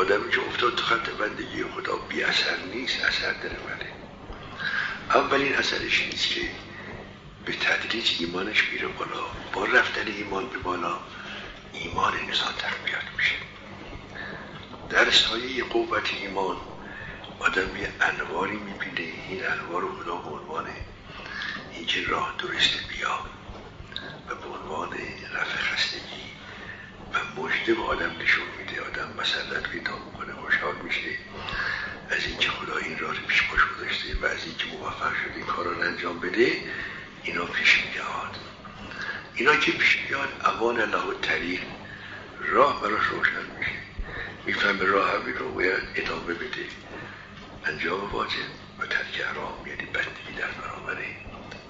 آدمی که افتاد تو خط بندگی خدا بی اثر نیست اثر داره ولی اولین اثرش نیست که به تدریج ایمانش میره بالا. با رفتن ایمان به بالا ایمان انسان تقویت میشه. در سایه قوت ایمان آدم یه انواری می‌بینه. این انوار خدا به عنوان اینکه راه درست بیا و به عنوان رفع خستگی و مجده به آدم نشون مسلط پیدا می‌کنه خوشحال میشه از اینکه خدا این راه رو پیش باش گذاشته و از اینکه موفق شده این کار رو انجام بده اینا پیش میاد. اینا که پیش میاد امان الله و طریق. راه براش روشن میشه. می‌فهمه راه همین رو باید ادامه بده. انجام واجب و ترک حرام یعنی بندگی در برابر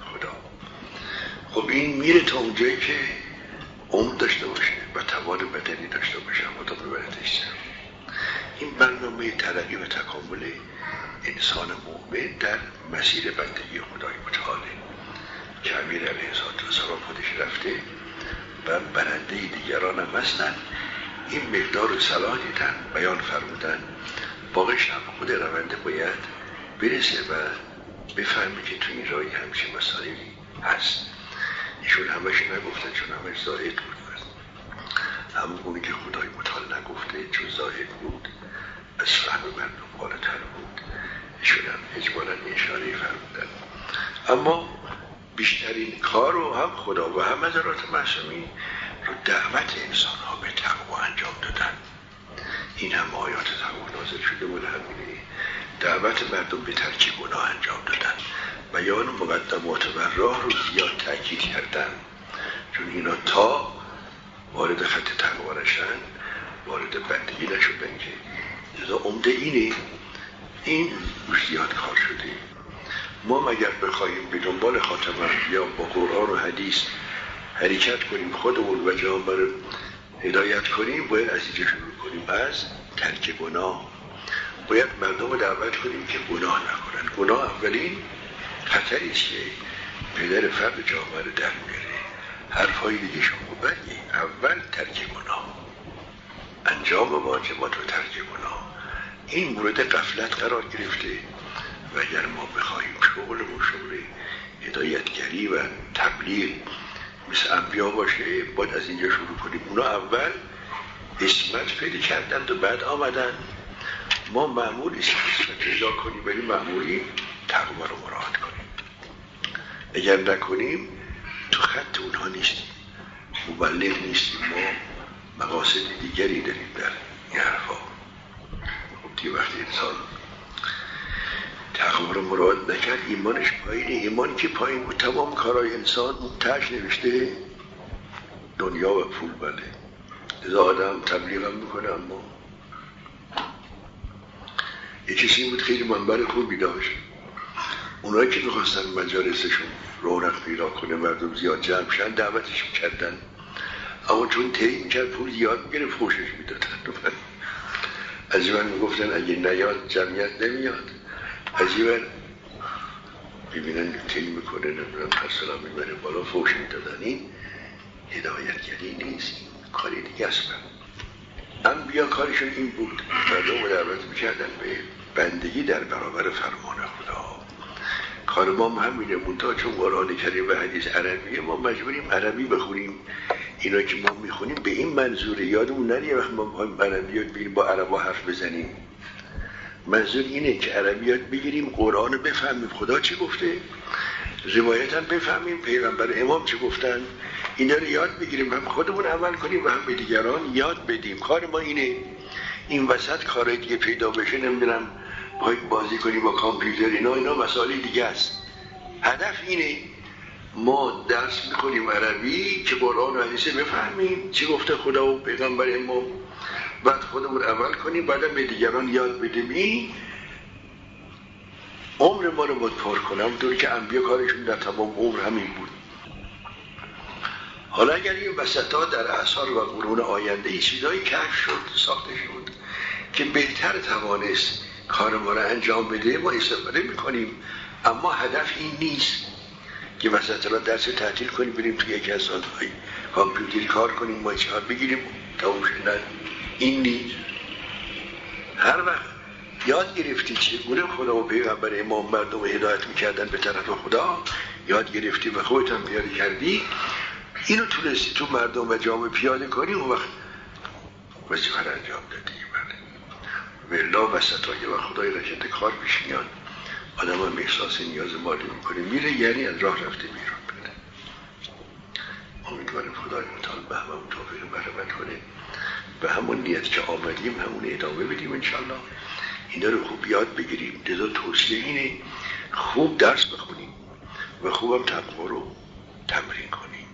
خدا. خب این میره تا اونجایی که عمر داشته باشه. توان بدنی داشته باشه خدا ببرتش این برنامه ترقی و تکامل انسان مؤمن در مسیر بندگی خدای متعاله که امیر علیه السلام خودش رفته و برنده دیگران هم هستن. این مقدار صلاح دیدن بیان فرمودن. باقیش هم خود رونده باید برسه و بفهمه که تو این راهی همچین مسائلی هست. ایشون همش نگفتن چون همش زاهد بود. همون که خدای متعال نگفته چون زاهد بود از فهم مردم بالاتر بود. ایشون هم اجمالا اشاره فرمودن. اما بیشترین کار رو هم خدا و هم حضرات معصومین رو دعوت انسان ها به تقوا انجام دادن. این هم آیات تقوا نازل شده بود همینه. دعوت مردم به ترک گناه انجام دادن. بیان مقدمات و راه رو زیاد تاکید کردن. چون اینا تا وارد خط تقوا نشن وارد بندگی نشدن که لذا عمده اینه. این روش زیاد کار شده. ما مگر بخواهیم به دنبال خاتم یا با قرآن و حدیث حرکت کنیم خودمون و جامعه رو هدایت کنیم باید از اینجا شروع کنیم. از ترک گناه. باید مردم رو دعوت کنیم که گناه نکنن گناه اولین خطری که پدر فرد جامعه رو در میاره حرفهای دیگه شما بگی اول ترک گناه انجام واجبات و ترک گناه این مورد قفلت قرار گرفته. و اگر ما بخواهیم شغل و شغل هدایتگری و تبلیغ مثل انبیا باشه باید از اینجا شروع کنیم. اونا اول اسمت پیدا کردند و بعد آمدن. ما معمول اسمت پیدا کنیم ولی معمولی تقوی رو مراد کنیم. اگر نکنیم تو خط اونها نیستیم مبلغ نیستیم ما مقاصد دیگری داریم در این حرفا خب دیگه وقتی انسان تقوا رو مراد نکرد. ایمانش پایینه. ایمان که پایین بود تمام کارهای انسان اون تش نوشته. دنیا و پول بله لذا آدم تبلیغ هم می‌کنه اما یه کسی بود خیلی منبر خوبی داشت. اونایی که می‌خواستن مجالسشون رونق پیدا کنه مردم زیاد جمع شن دعوتش کردن. اما چون تیم کرد پول زیاد می‌گیره فوشش می‌دادن. از من می‌گفتن اگه نیاد جمعیت نمیاد. عجیبا ببینن تیم می‌کنه نمی‌دونم پرسلا می‌بره بالا فوش می‌دادن. این هدایتگری نیست. کاری دیگه است. انبیا کارشون این بود. مردم دعوت می‌کردن به بندگی در برابر فرمان. کار ما هم همینه. تا چون قرآن کریم و حدیث عربیه ما مجبوریم عربی بخونیم. اینا که ما می‌خونیم به این منظوره یادمون نریه. وقت ما می‌خوایم عربی بگیریم با عربا حرف بزنیم. منظور اینه که عربیات بگیریم قرآن بفهمیم. خدا چی گفته؟ روایت هم بفهمیم. پیغمبر امام چی گفتن؟ اینا رو یاد بگیریم. هم خودمون عمل کنیم و هم به دیگران یاد بدیم. کار ما اینه. این وسط کارهای دیگه پیدا بشه نمی‌دونم. باید بازی کنیم با کامپیوتر اینا اینا مسائل دیگه است. هدف اینه ما درس می‌کنیم عربی که قرآن و حدیثه بفهمیم چی گفته خدا و پیغمبر امام بعد خودمون عمل کنیم بعد به دیگران یاد بدیم. این عمر ما رو پر کنم دور که انبیا کارشون در تمام عمر همین بود. حالا اگر این وسط ها در اثار و قرون آینده ای چیزایی کشف شد ساخته شد که بهتر توانست کار ما رو انجام بده ما استفاده می‌کنیم. اما هدف این نیست که را درس تعطیل کنیم بریم توی یکی از سالهای کامپیوتری کار کنیم ما چهار بگیریم. تموم این نیست. هر وقت یاد گرفتی چگونه خدا و پیغمبر امام مردم هدایت می‌کردن به طرف خدا یاد گرفتی و خودت هم پیاده کردی اینو تونستی تو مردم و جامعه پیاده کنی اون وقت وظیفه انجام دادی. بله. ولا وسط و خدای رشد کار پیش میاد. آدم هم احساس نیاز مالی می‌کنه. میره یعنی از راه رفته بیرون بده امیدوارم خدای متعال به همون توفیق برمت کنه. به همون نیت که آمدیم همون ادامه بدیم انشالله اینا رو خوب یاد بگیریم. لذا توصیه اینه خوب درس بخونیم و خوبم تقوا رو تمرین کنیم.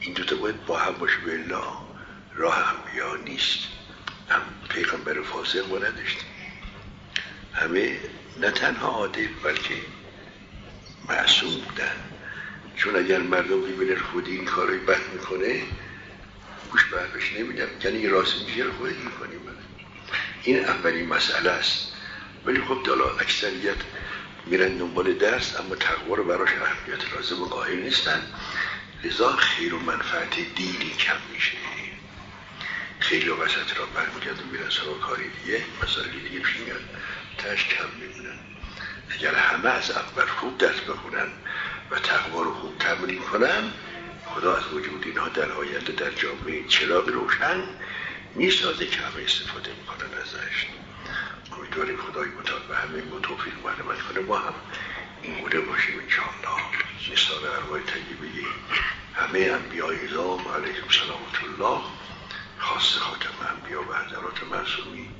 این دوتا باید با هم باشه. بلا راه انبیا نیست. هم پیغمبر فاسق ما نداشتیم. همه نه تنها عادل بلکه معصوم بودن. چون اگر مردم ببینن خودی این کارای بد می‌کنه گوش برداشت نمیدم. یعنی راست میشه خودی می‌کنیم این اولین مسئله است. ولی خب دالا اکثریت میرن دنبال درس اما تقوا رو براش اهمیت لازم و قائل نیستن. لذا خیر و منفعت دینی کم میشه. خیلی وسط را برمیگردن میرن سراغ کاری دیگه مسئله دیگه پیش میاد. تش کم میمونن. اگر همه از اول خوب درس بخونن و تقوا رو خوب تمرین کنن خدا از وجود اینها در آینده در جامعه چراغ روشن می‌سازه که همه استفاده می‌کنن ازش. امیدواریم خدای متعال به همه ما توفیق معلومت کنه. ما هم این گونه باشیم انشاءالله. مثال ارواح طیبه همه انبیاء ازام علیهم سلامت الله. خواست خاک منبی و حضرات معصومی